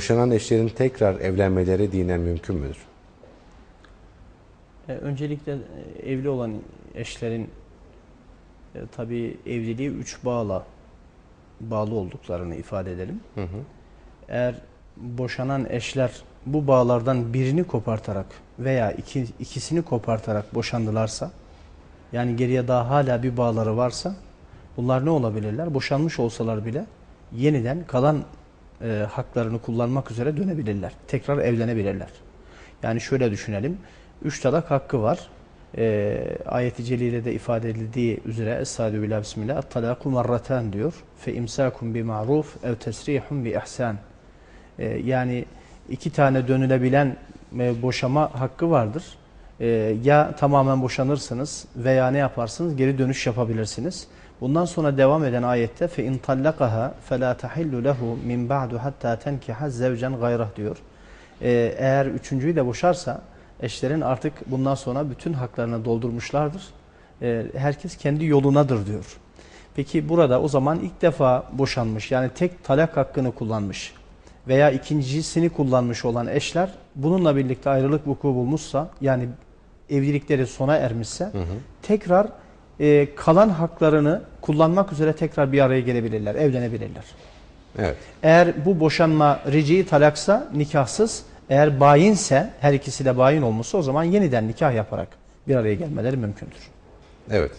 Boşanan eşlerin tekrar evlenmeleri dinen mümkün müdür? E, Öncelikle e, evli olan eşlerin e, tabii evliliği üç bağla bağlı olduklarını ifade edelim. Hı hı. Eğer boşanan eşler bu bağlardan birini kopartarak veya iki, ikisini kopartarak boşandılarsa yani geriye daha hala bir bağları varsa bunlar ne olabilirler? Boşanmış olsalar bile yeniden kalan e, haklarını kullanmak üzere dönebilirler. Tekrar evlenebilirler. Yani şöyle düşünelim. Üç talak hakkı var. E, ayet-i celilede ifade edildiği üzere Es-Sadu billah bismillah At-talaku diyor. Fe imsakum bi ma'ruf ev tesrihun bi ihsan. E, yani iki tane dönülebilen e, boşama hakkı vardır. E, ya tamamen boşanırsınız veya ne yaparsınız? Geri dönüş yapabilirsiniz. Bundan sonra devam eden ayette fe in tallaqaha fela tahillu lehu min ba'du hatta tenkiha zevcen gayrah diyor. E, eğer üçüncüyü de boşarsa eşlerin artık bundan sonra bütün haklarını doldurmuşlardır. E, herkes kendi yolunadır diyor. Peki burada o zaman ilk defa boşanmış yani tek talak hakkını kullanmış veya ikincisini kullanmış olan eşler bununla birlikte ayrılık vuku bulmuşsa yani evlilikleri sona ermişse Hı hı. tekrar e, kalan haklarını kullanmak üzere tekrar bir araya gelebilirler, evlenebilirler. Evet. Eğer bu boşanma riciyi talaksa nikahsız, eğer bayinse her ikisi de bayin olmuşsa o zaman yeniden nikah yaparak bir araya gelmeleri mümkündür. Evet.